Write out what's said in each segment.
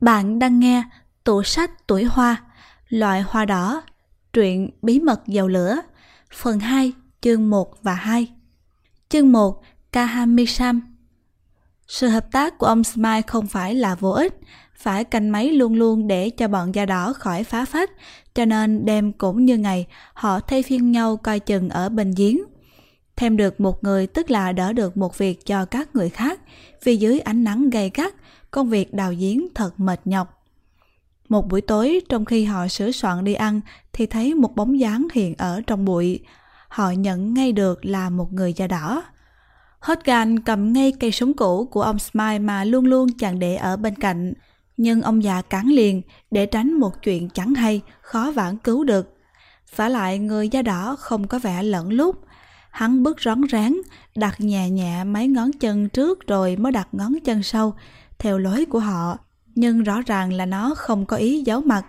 Bạn đang nghe tủ sách tuổi hoa, loại hoa đỏ, truyện bí mật dầu lửa, phần 2, chương 1 và 2. Chương 1, Kahamisam Sự hợp tác của ông Smile không phải là vô ích, phải canh máy luôn luôn để cho bọn da đỏ khỏi phá phách, cho nên đêm cũng như ngày, họ thay phiên nhau coi chừng ở bên giếng. Thêm được một người tức là đỡ được một việc cho các người khác, vì dưới ánh nắng gay gắt, công việc đào giếng thật mệt nhọc. Một buổi tối trong khi họ sửa soạn đi ăn thì thấy một bóng dáng hiện ở trong bụi. Họ nhận ngay được là một người da đỏ. Hotgan cầm ngay cây súng cũ của ông Smile mà luôn luôn chàng để ở bên cạnh. Nhưng ông già cản liền để tránh một chuyện chẳng hay, khó vãn cứu được. Phả lại người da đỏ không có vẻ lẫn lúc. Hắn bước rón rén, đặt nhẹ nhẹ mấy ngón chân trước rồi mới đặt ngón chân sau, theo lối của họ, nhưng rõ ràng là nó không có ý giấu mặt.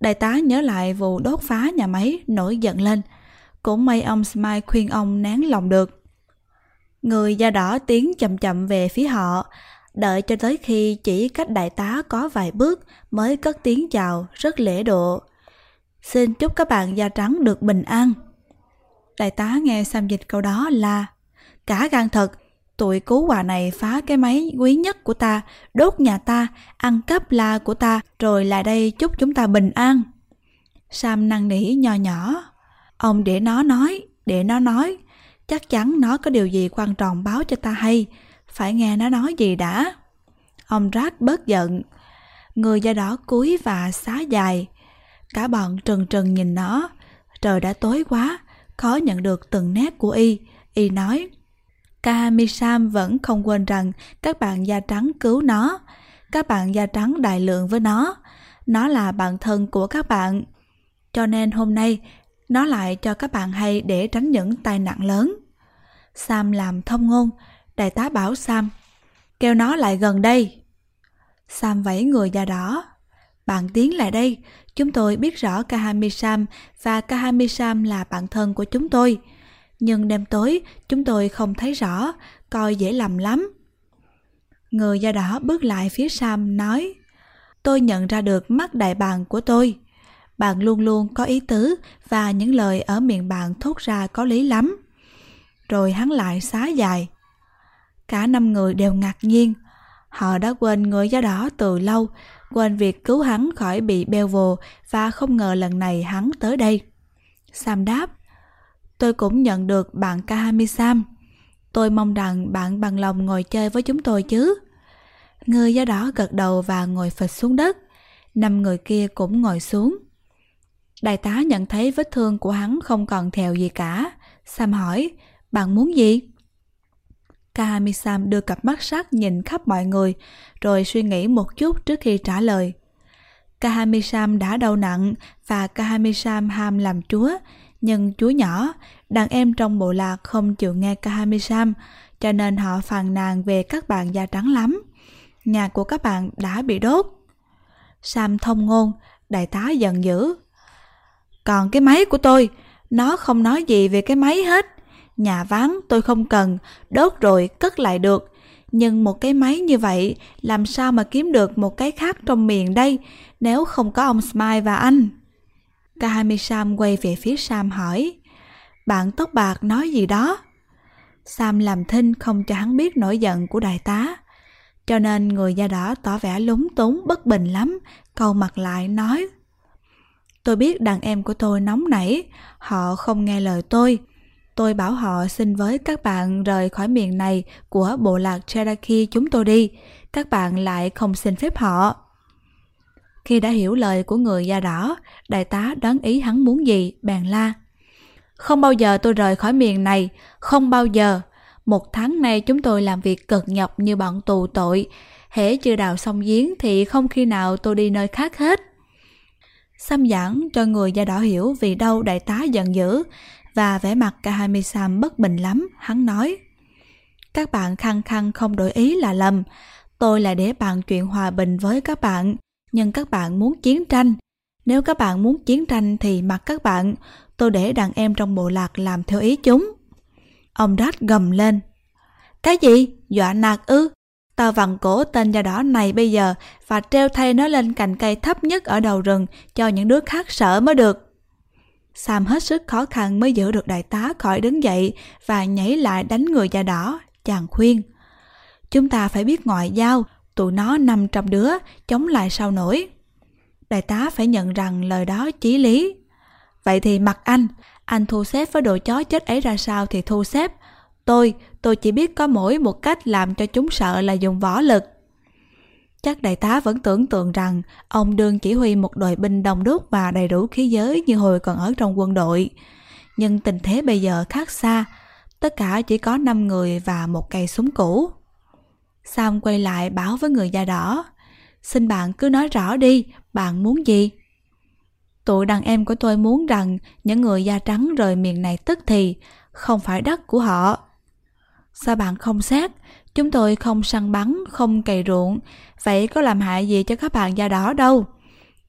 Đại tá nhớ lại vụ đốt phá nhà máy, nổi giận lên. Cũng may ông Smile khuyên ông nén lòng được. Người da đỏ tiến chậm chậm về phía họ, đợi cho tới khi chỉ cách đại tá có vài bước mới cất tiếng chào rất lễ độ. Xin chúc các bạn da trắng được bình an. Đại tá nghe Sam dịch câu đó là Cả gan thật, tụi cứu quà này phá cái máy quý nhất của ta, đốt nhà ta, ăn cắp la của ta, rồi lại đây chúc chúng ta bình an. Sam năn nỉ nhỏ nhỏ. Ông để nó nói, để nó nói. Chắc chắn nó có điều gì quan trọng báo cho ta hay. Phải nghe nó nói gì đã. Ông Rát bớt giận. Người da đỏ cúi và xá dài. Cả bọn trần trần nhìn nó. Trời đã tối quá, khó nhận được từng nét của y. Y nói, Kahamisam vẫn không quên rằng các bạn da trắng cứu nó. Các bạn da trắng đại lượng với nó. Nó là bạn thân của các bạn. Cho nên hôm nay, nó lại cho các bạn hay để tránh những tai nạn lớn. Sam làm thông ngôn. Đại tá bảo Sam, kêu nó lại gần đây. Sam vẫy người da đỏ. Bạn tiến lại đây, chúng tôi biết rõ Kahamisam và Kahamisam là bạn thân của chúng tôi nhưng đêm tối chúng tôi không thấy rõ, coi dễ lầm lắm. Người da đỏ bước lại phía Sam nói, tôi nhận ra được mắt đại bàng của tôi. Bạn luôn luôn có ý tứ và những lời ở miệng bạn thốt ra có lý lắm. Rồi hắn lại xá dài. Cả năm người đều ngạc nhiên. Họ đã quên người da đỏ từ lâu, quên việc cứu hắn khỏi bị beo vồ và không ngờ lần này hắn tới đây. Sam đáp, tôi cũng nhận được bạn Kahami-sam. Tôi mong rằng bạn bằng lòng ngồi chơi với chúng tôi chứ. Người da đỏ gật đầu và ngồi phịch xuống đất. Năm người kia cũng ngồi xuống. Đại tá nhận thấy vết thương của hắn không còn thèo gì cả. Sam hỏi, bạn muốn gì? Kahami-sam đưa cặp mắt sắc nhìn khắp mọi người, rồi suy nghĩ một chút trước khi trả lời. Kahami-sam đã đau nặng và Kahami-sam ham làm chúa, nhưng chú nhỏ, đàn em trong bộ lạc không chịu nghe Kahamisam, cho nên họ phàn nàn về các bạn da trắng lắm. Nhà của các bạn đã bị đốt. Sam thông ngôn, đại tá giận dữ. Còn cái máy của tôi, nó không nói gì về cái máy hết. Nhà vắng tôi không cần, đốt rồi cất lại được. Nhưng một cái máy như vậy, làm sao mà kiếm được một cái khác trong miền đây, nếu không có ông Smile và anh? Kahami-sam quay về phía Sam hỏi, Bạn tóc bạc nói gì đó? Sam làm thinh không cho hắn biết nỗi giận của đại tá, Cho nên người da đỏ tỏ vẻ lúng túng, bất bình lắm, Câu mặt lại nói, Tôi biết đàn em của tôi nóng nảy, Họ không nghe lời tôi Tôi bảo họ xin với các bạn rời khỏi miền này của bộ lạc Cherokee chúng tôi đi. Các bạn lại không xin phép họ. Khi đã hiểu lời của người da đỏ, đại tá đoán ý hắn muốn gì, bèn la. Không bao giờ tôi rời khỏi miền này, không bao giờ. Một tháng nay chúng tôi làm việc cực nhọc như bọn tù tội. Hễ chưa đào xong giếng thì không khi nào tôi đi nơi khác hết. Xăm giảng cho người da đỏ hiểu vì đâu đại tá giận dữ và vẻ mặt cả hai mươi Sam bất bình lắm, hắn nói. Các bạn khăng khăng không đổi ý là lầm. Tôi là để bàn chuyện hòa bình với các bạn nhưng các bạn muốn chiến tranh. Nếu các bạn muốn chiến tranh thì mặc các bạn, tôi để đàn em trong bộ lạc làm theo ý chúng. Ông Rách gầm lên. Cái gì? Dọa nạt ư? Tao vặn cổ tên da đỏ này bây giờ và treo thay nó lên cành cây thấp nhất ở đầu rừng cho những đứa khác sợ mới được. Sam hết sức khó khăn mới giữ được đại tá khỏi đứng dậy và nhảy lại đánh người da đỏ, chàng khuyên. Chúng ta phải biết ngoại giao, tụi nó năm trăm đứa, chống lại sao nổi. Đại tá phải nhận rằng lời đó chí lý. Vậy thì mặc anh, anh thu xếp với đồ chó chết ấy ra sao thì thu xếp. Tôi, tôi chỉ biết có mỗi một cách làm cho chúng sợ là dùng võ lực. Chắc đại tá vẫn tưởng tượng rằng ông đương chỉ huy một đội binh đông đúc và đầy đủ khí giới như hồi còn ở trong quân đội. Nhưng tình thế bây giờ khác xa, tất cả chỉ có 5 người và một cây súng cũ. Sam quay lại báo với người da đỏ. Xin bạn cứ nói rõ đi, bạn muốn gì? Tụi đàn em của tôi muốn rằng những người da trắng rời miền này tức thì, không phải đất của họ. Sao bạn không xét? Chúng tôi không săn bắn, không cày ruộng, vậy có làm hại gì cho các bạn da đỏ đâu.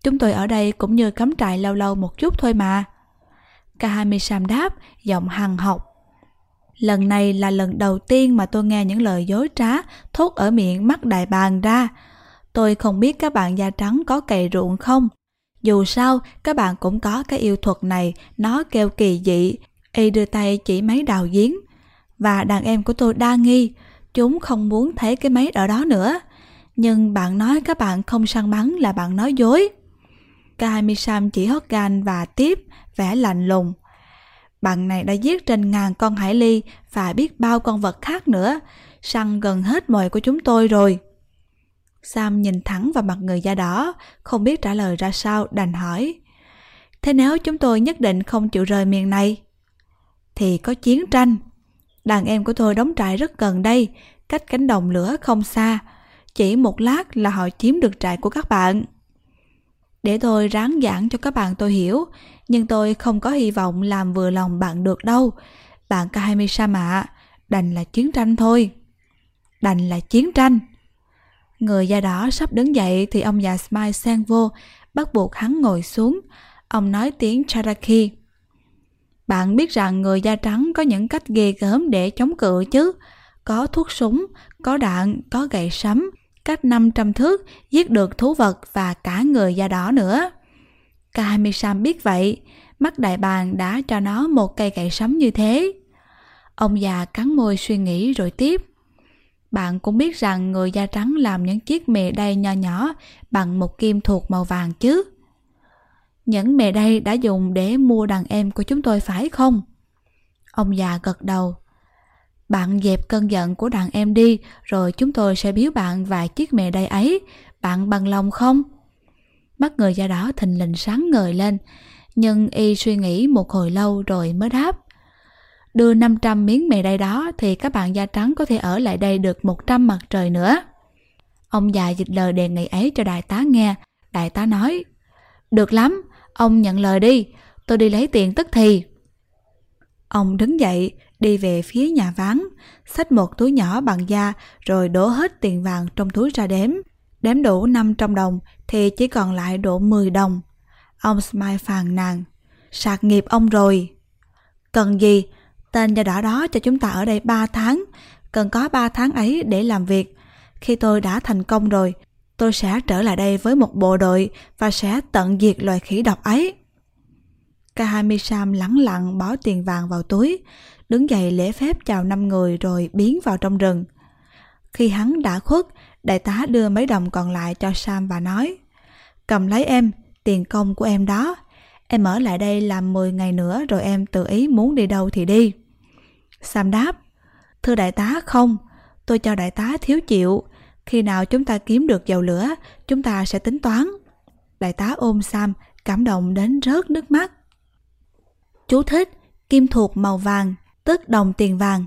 Chúng tôi ở đây cũng như cắm trại lâu lâu một chút thôi mà. Kahamisam đáp, giọng hằng học. Lần này là lần đầu tiên mà tôi nghe những lời dối trá thốt ở miệng mắt đại bàng ra. Tôi không biết các bạn da trắng có cày ruộng không. Dù sao, các bạn cũng có cái yêu thuật này, nó kêu kỳ dị. Y đưa tay chỉ máy đào giếng. Và đàn em của tôi đa nghi, chúng không muốn thấy cái máy ở đó nữa. Nhưng bạn nói các bạn không săn bắn là bạn nói dối. Kamisam chỉ hót gan và tiếp, vẻ lạnh lùng. Bạn này đã giết trên ngàn con hải ly và biết bao con vật khác nữa, săn gần hết mồi của chúng tôi rồi. Sam nhìn thẳng vào mặt người da đỏ, không biết trả lời ra sao, đành hỏi. Thế nếu chúng tôi nhất định không chịu rời miền này? Thì có chiến tranh. Đàn em của tôi đóng trại rất gần đây, cách cánh đồng lửa không xa. Chỉ một lát là họ chiếm được trại của các bạn. Để tôi ráng giảng cho các bạn tôi hiểu, nhưng tôi không có hy vọng làm vừa lòng bạn được đâu. Bạn Kahamisama ạ, đành là chiến tranh thôi. Đành là chiến tranh. Người da đỏ sắp đứng dậy thì ông già Smile xen vô, bắt buộc hắn ngồi xuống. Ông nói tiếng Cherokee. Bạn biết rằng người da trắng có những cách ghê gớm để chống cự chứ. Có thuốc súng, có đạn, có gậy sấm, cách 500 thước giết được thú vật và cả người da đỏ nữa. Kahamisam biết vậy, mắt đại bàng đã cho nó một cây gậy sấm như thế. Ông già cắn môi suy nghĩ rồi tiếp. Bạn cũng biết rằng người da trắng làm những chiếc mề đay nho nhỏ bằng một kim thuộc màu vàng chứ. Những mề đay đã dùng để mua đàn em của chúng tôi phải không? Ông già gật đầu. Bạn dẹp cơn giận của đàn em đi, rồi chúng tôi sẽ biếu bạn vài chiếc mề đay ấy. Bạn bằng lòng không? Mắt người da đỏ thình lình sáng ngời lên, nhưng y suy nghĩ một hồi lâu rồi mới đáp. Đưa 500 miếng mề đay đó thì các bạn da trắng có thể ở lại đây được 100 mặt trời nữa. Ông già dịch lời đề nghị ấy cho đại tá nghe. Đại tá nói, được lắm, ông nhận lời đi, tôi đi lấy tiền tức thì. Ông đứng dậy, đi về phía nhà ván, xách một túi nhỏ bằng da rồi đổ hết tiền vàng trong túi ra đếm. Đếm đủ 500 đồng thì chỉ còn lại độ 10 đồng. Ông Smile phàn nàn. Sạc nghiệp ông rồi. Cần gì? Tên da đỏ đó cho chúng ta ở đây 3 tháng. Cần có 3 tháng ấy để làm việc. Khi tôi đã thành công rồi, tôi sẽ trở lại đây với một bộ đội và sẽ tận diệt loài khỉ độc ấy. Kahamisam lắng lặng bỏ tiền vàng vào túi, đứng dậy lễ phép chào năm người rồi biến vào trong rừng. Khi hắn đã khuất, đại tá đưa mấy đồng còn lại cho Sam và nói Cầm lấy em, tiền công của em đó. Em ở lại đây làm 10 ngày nữa rồi em tự ý muốn đi đâu thì đi. Sam đáp Thưa đại tá không, tôi cho đại tá thiếu chịu. Khi nào chúng ta kiếm được dầu lửa, chúng ta sẽ tính toán. Đại tá ôm Sam, cảm động đến rớt nước mắt. Chú thích, kim thuộc màu vàng, tức đồng tiền vàng.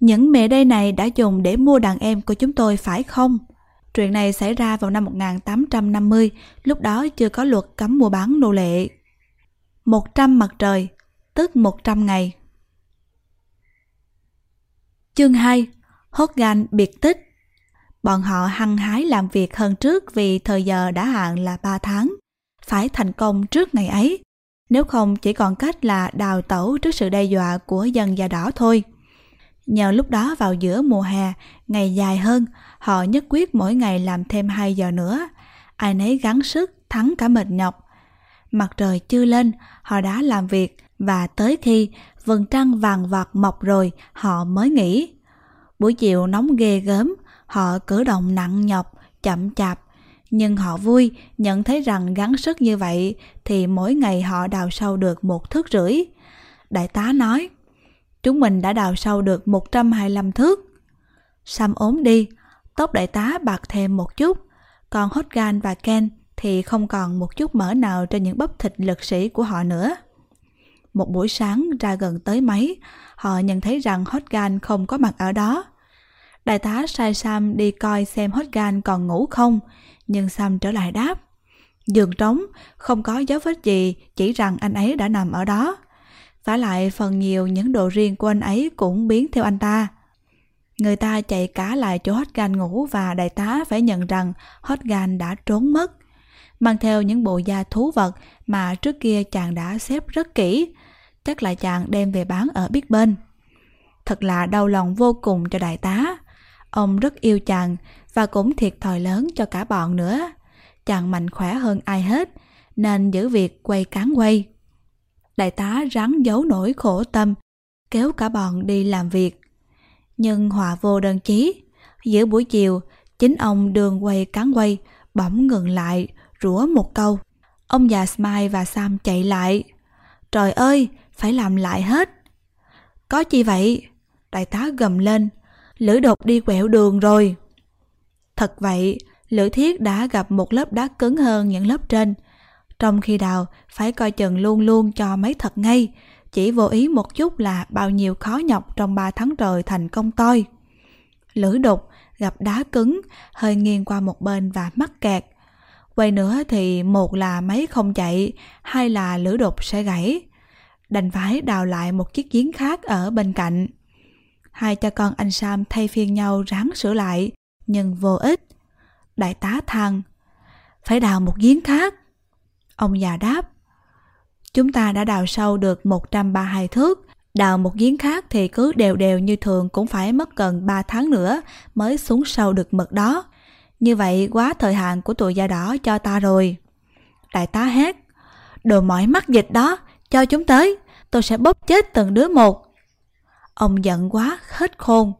Những mẹ đây này đã dùng để mua đàn em của chúng tôi phải không? Chuyện này xảy ra vào năm 1850, lúc đó chưa có luật cấm mua bán nô lệ. 100 mặt trời, tức 100 ngày. Chương 2 Hogan biệt tích Bọn họ hăng hái làm việc hơn trước vì thời giờ đã hạn là 3 tháng. Phải thành công trước ngày ấy. Nếu không chỉ còn cách là đào tẩu trước sự đe dọa của dân da đỏ thôi. Nhờ lúc đó vào giữa mùa hè, ngày dài hơn, họ nhất quyết mỗi ngày làm thêm 2 giờ nữa. Ai nấy gắng sức, thắng cả mệt nhọc. Mặt trời chưa lên, họ đã làm việc và tới khi vầng trăng vàng vọt mọc rồi họ mới nghỉ. Buổi chiều nóng ghê gớm, họ cử động nặng nhọc, chậm chạp. Nhưng họ vui nhận thấy rằng gắng sức như vậy thì mỗi ngày họ đào sâu được một thước rưỡi. Đại tá nói, chúng mình đã đào sâu được 125 thước. Sam ốm đi, tóc đại tá bạc thêm một chút, còn Hotgan và Ken thì không còn một chút mỡ nào trên những bắp thịt lực sĩ của họ nữa. Một buổi sáng ra gần tới mấy, họ nhận thấy rằng Hotgan không có mặt ở đó. Đại tá sai Sam đi coi xem Hotgan còn ngủ không, nhưng Sam trở lại đáp. Giường trống, không có dấu vết gì, chỉ rằng anh ấy đã nằm ở đó. Và lại phần nhiều những đồ riêng của anh ấy cũng biến theo anh ta. Người ta chạy cả lại chỗ Hotgan ngủ và đại tá phải nhận rằng Hotgan đã trốn mất. Mang theo những bộ da thú vật mà trước kia chàng đã xếp rất kỹ, chắc là chàng đem về bán ở biết bên. Thật là đau lòng vô cùng cho đại tá. Ông rất yêu chàng và cũng thiệt thòi lớn cho cả bọn nữa. Chàng mạnh khỏe hơn ai hết, nên giữ việc quay cán quay. Đại tá rắn giấu nỗi khổ tâm, kéo cả bọn đi làm việc. Nhưng họa vô đơn chí, giữa buổi chiều, chính ông đường quay cán quay, bỗng ngừng lại, rủa một câu. Ông già Smile và Sam chạy lại. Trời ơi, phải làm lại hết. Có chi vậy? Đại tá gầm lên. Lữ đột đi quẹo đường rồi. Thật vậy, Lữ Thiết đã gặp một lớp đá cứng hơn những lớp trên. Trong khi đào, phải coi chừng luôn luôn cho mấy thật ngay, chỉ vô ý một chút là bao nhiêu khó nhọc trong ba tháng trời thành công toi. Lữ đục gặp đá cứng, hơi nghiêng qua một bên và mắc kẹt. Quay nữa thì một là máy không chạy, hai là lưỡi đục sẽ gãy. Đành phải đào lại một chiếc giếng khác ở bên cạnh. Hai cha con anh Sam thay phiên nhau ráng sửa lại, nhưng vô ích. Đại tá thằng phải đào một giếng khác. Ông già đáp, chúng ta đã đào sâu được 132 thước, đào một giếng khác thì cứ đều đều như thường cũng phải mất gần 3 tháng nữa mới xuống sâu được mực đó. Như vậy quá thời hạn của tụi da đỏ cho ta rồi. Đại tá hét, đồ mỏi mắt dịch đó, cho chúng tới, tôi sẽ bóp chết từng đứa một. Ông giận quá, hết khôn.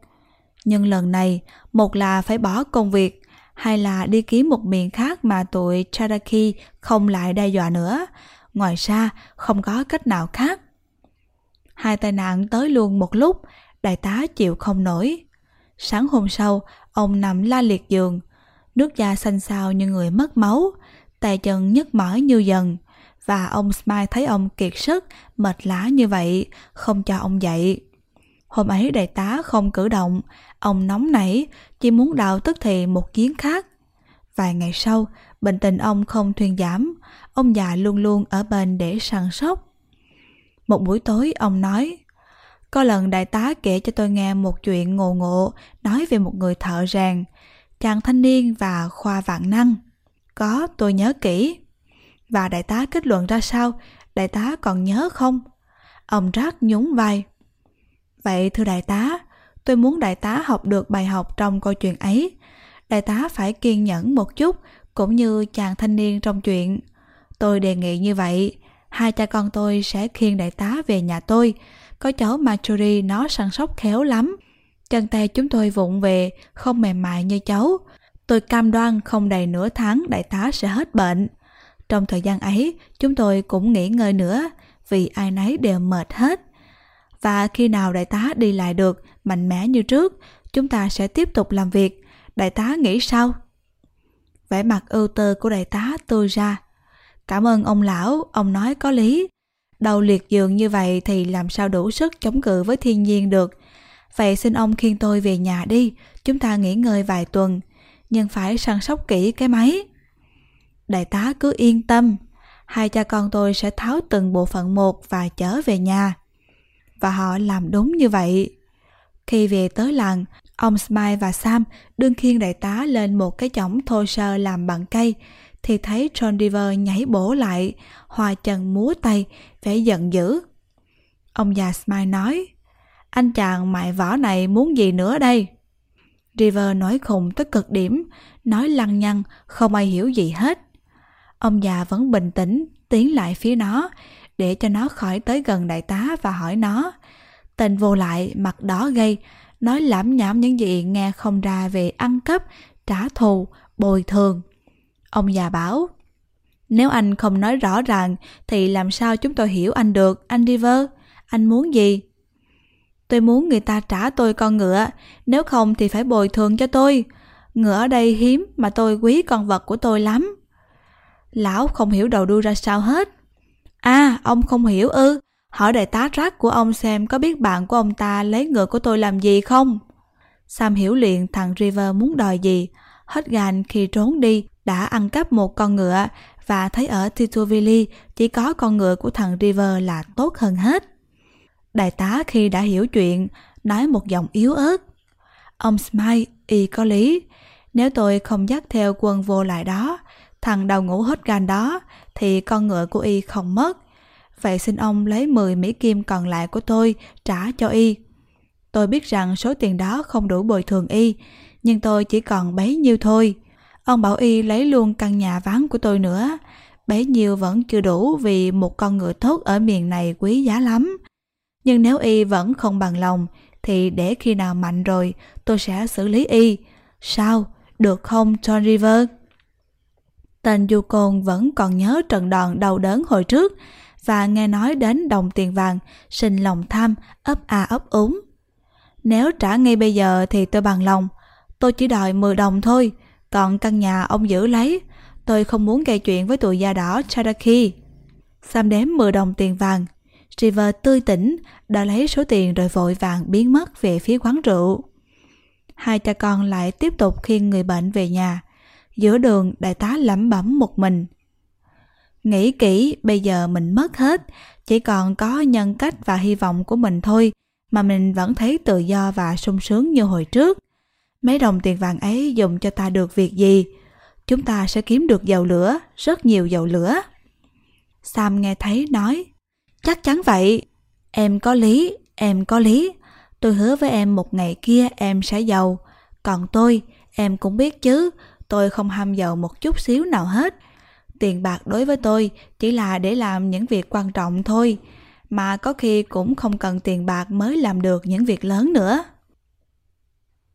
Nhưng lần này, một là phải bỏ công việc, hay là đi kiếm một miền khác mà tụi Cherokee không lại đe dọa nữa. Ngoài ra, không có cách nào khác. Hai tai nạn tới luôn một lúc, đại tá chịu không nổi. Sáng hôm sau, ông nằm la liệt giường, nước da xanh xao như người mất máu, tay chân nhức mỏi như dần. Và ông Smile thấy ông kiệt sức, mệt lá như vậy, không cho ông dậy. Hôm ấy đại tá không cử động, ông nóng nảy, chỉ muốn đào tức thì một giếng khác. Vài ngày sau, bệnh tình ông không thuyên giảm, ông già luôn luôn ở bên để săn sóc. Một buổi tối ông nói, có lần đại tá kể cho tôi nghe một chuyện ngộ ngộ nói về một người thợ rèn, chàng thanh niên và khoa vạn năng. Có, tôi nhớ kỹ. Và đại tá kết luận ra sao, đại tá còn nhớ không? Ông rác nhún vai. Vậy thưa đại tá, tôi muốn đại tá học được bài học trong câu chuyện ấy. Đại tá phải kiên nhẫn một chút, cũng như chàng thanh niên trong chuyện. Tôi đề nghị như vậy, hai cha con tôi sẽ khiêng đại tá về nhà tôi. Có cháu Marjorie nó săn sóc khéo lắm. Chân tay chúng tôi vụng về, không mềm mại như cháu. Tôi cam đoan không đầy nửa tháng đại tá sẽ hết bệnh. Trong thời gian ấy, chúng tôi cũng nghỉ ngơi nữa, vì ai nấy đều mệt hết. Và khi nào đại tá đi lại được, mạnh mẽ như trước, chúng ta sẽ tiếp tục làm việc. Đại tá nghĩ sao? Vẻ mặt ưu tư của đại tá tôi ra. Cảm ơn ông lão, ông nói có lý. Đầu liệt giường như vậy thì làm sao đủ sức chống cự với thiên nhiên được. Vậy xin ông khiêng tôi về nhà đi, chúng ta nghỉ ngơi vài tuần, nhưng phải săn sóc kỹ cái máy. Đại tá cứ yên tâm, hai cha con tôi sẽ tháo từng bộ phận một và chở về nhà. Và họ làm đúng như vậy. Khi về tới làng, ông Smile và Sam đương khiêng đại tá lên một cái chõng thô sơ làm bằng cây, thì thấy John Deaver nhảy bổ lại, hòa chân múa tay, vẻ giận dữ. Ông già Smile nói, Anh chàng mại võ này muốn gì nữa đây? River nói khùng tới cực điểm, nói lăng nhăng, không ai hiểu gì hết. Ông già vẫn bình tĩnh, tiến lại phía nó, để cho nó khỏi tới gần đại tá và hỏi nó. Tên vô lại, mặt đỏ gây, nói lãm nhảm những gì nghe không ra về ăn cắp, trả thù, bồi thường. Ông già bảo, nếu anh không nói rõ ràng thì làm sao chúng tôi hiểu anh được, anh River? Anh muốn gì? Tôi muốn người ta trả tôi con ngựa, nếu không thì phải bồi thường cho tôi. Ngựa ở đây hiếm mà tôi quý con vật của tôi lắm. Lão không hiểu đầu đuôi ra sao hết. À, ông không hiểu ư? Hỏi đại tá rác của ông xem có biết bạn của ông ta lấy ngựa của tôi làm gì không? Sam hiểu liền thằng River muốn đòi gì. Hết gan khi trốn đi đã ăn cắp một con ngựa và thấy ở Titovili chỉ có con ngựa của thằng River là tốt hơn hết. Đại tá khi đã hiểu chuyện, nói một giọng yếu ớt. Ông Smile, y có lý. Nếu tôi không dắt theo quân vô lại đó, thằng đầu ngủ hết gan đó, thì con ngựa của y không mất. Vậy xin ông lấy 10 Mỹ Kim còn lại của tôi trả cho y. Tôi biết rằng số tiền đó không đủ bồi thường y, nhưng tôi chỉ còn bấy nhiêu thôi. Ông bảo y lấy luôn căn nhà vắng của tôi nữa. Bấy nhiêu vẫn chưa đủ vì một con ngựa tốt ở miền này quý giá lắm. Nhưng nếu y vẫn không bằng lòng, thì để khi nào mạnh rồi, tôi sẽ xử lý y. Sao? Được không, John River? Tên du côn vẫn còn nhớ trận đòn đau đớn hồi trước và nghe nói đến đồng tiền vàng, sinh lòng tham, ấp a ấp úng. Nếu trả ngay bây giờ thì tôi bằng lòng. Tôi chỉ đòi 10 đồng thôi, còn căn nhà ông giữ lấy. Tôi không muốn gây chuyện với tụi da đỏ Cherokee. Sam đếm 10 đồng tiền vàng. River tươi tỉnh, đã lấy số tiền rồi vội vàng biến mất về phía quán rượu. Hai cha con lại tiếp tục khiêng người bệnh về nhà. Giữa đường, đại tá lẩm bẩm một mình. Nghĩ kỹ, bây giờ mình mất hết, chỉ còn có nhân cách và hy vọng của mình thôi, mà mình vẫn thấy tự do và sung sướng như hồi trước. Mấy đồng tiền vàng ấy dùng cho ta được việc gì? Chúng ta sẽ kiếm được dầu lửa, rất nhiều dầu lửa. Sam nghe thấy nói, chắc chắn vậy. Em có lý, em có lý. Tôi hứa với em một ngày kia em sẽ giàu. Còn tôi, em cũng biết chứ, tôi không ham giàu một chút xíu nào hết. Tiền bạc đối với tôi chỉ là để làm những việc quan trọng thôi, mà có khi cũng không cần tiền bạc mới làm được những việc lớn nữa.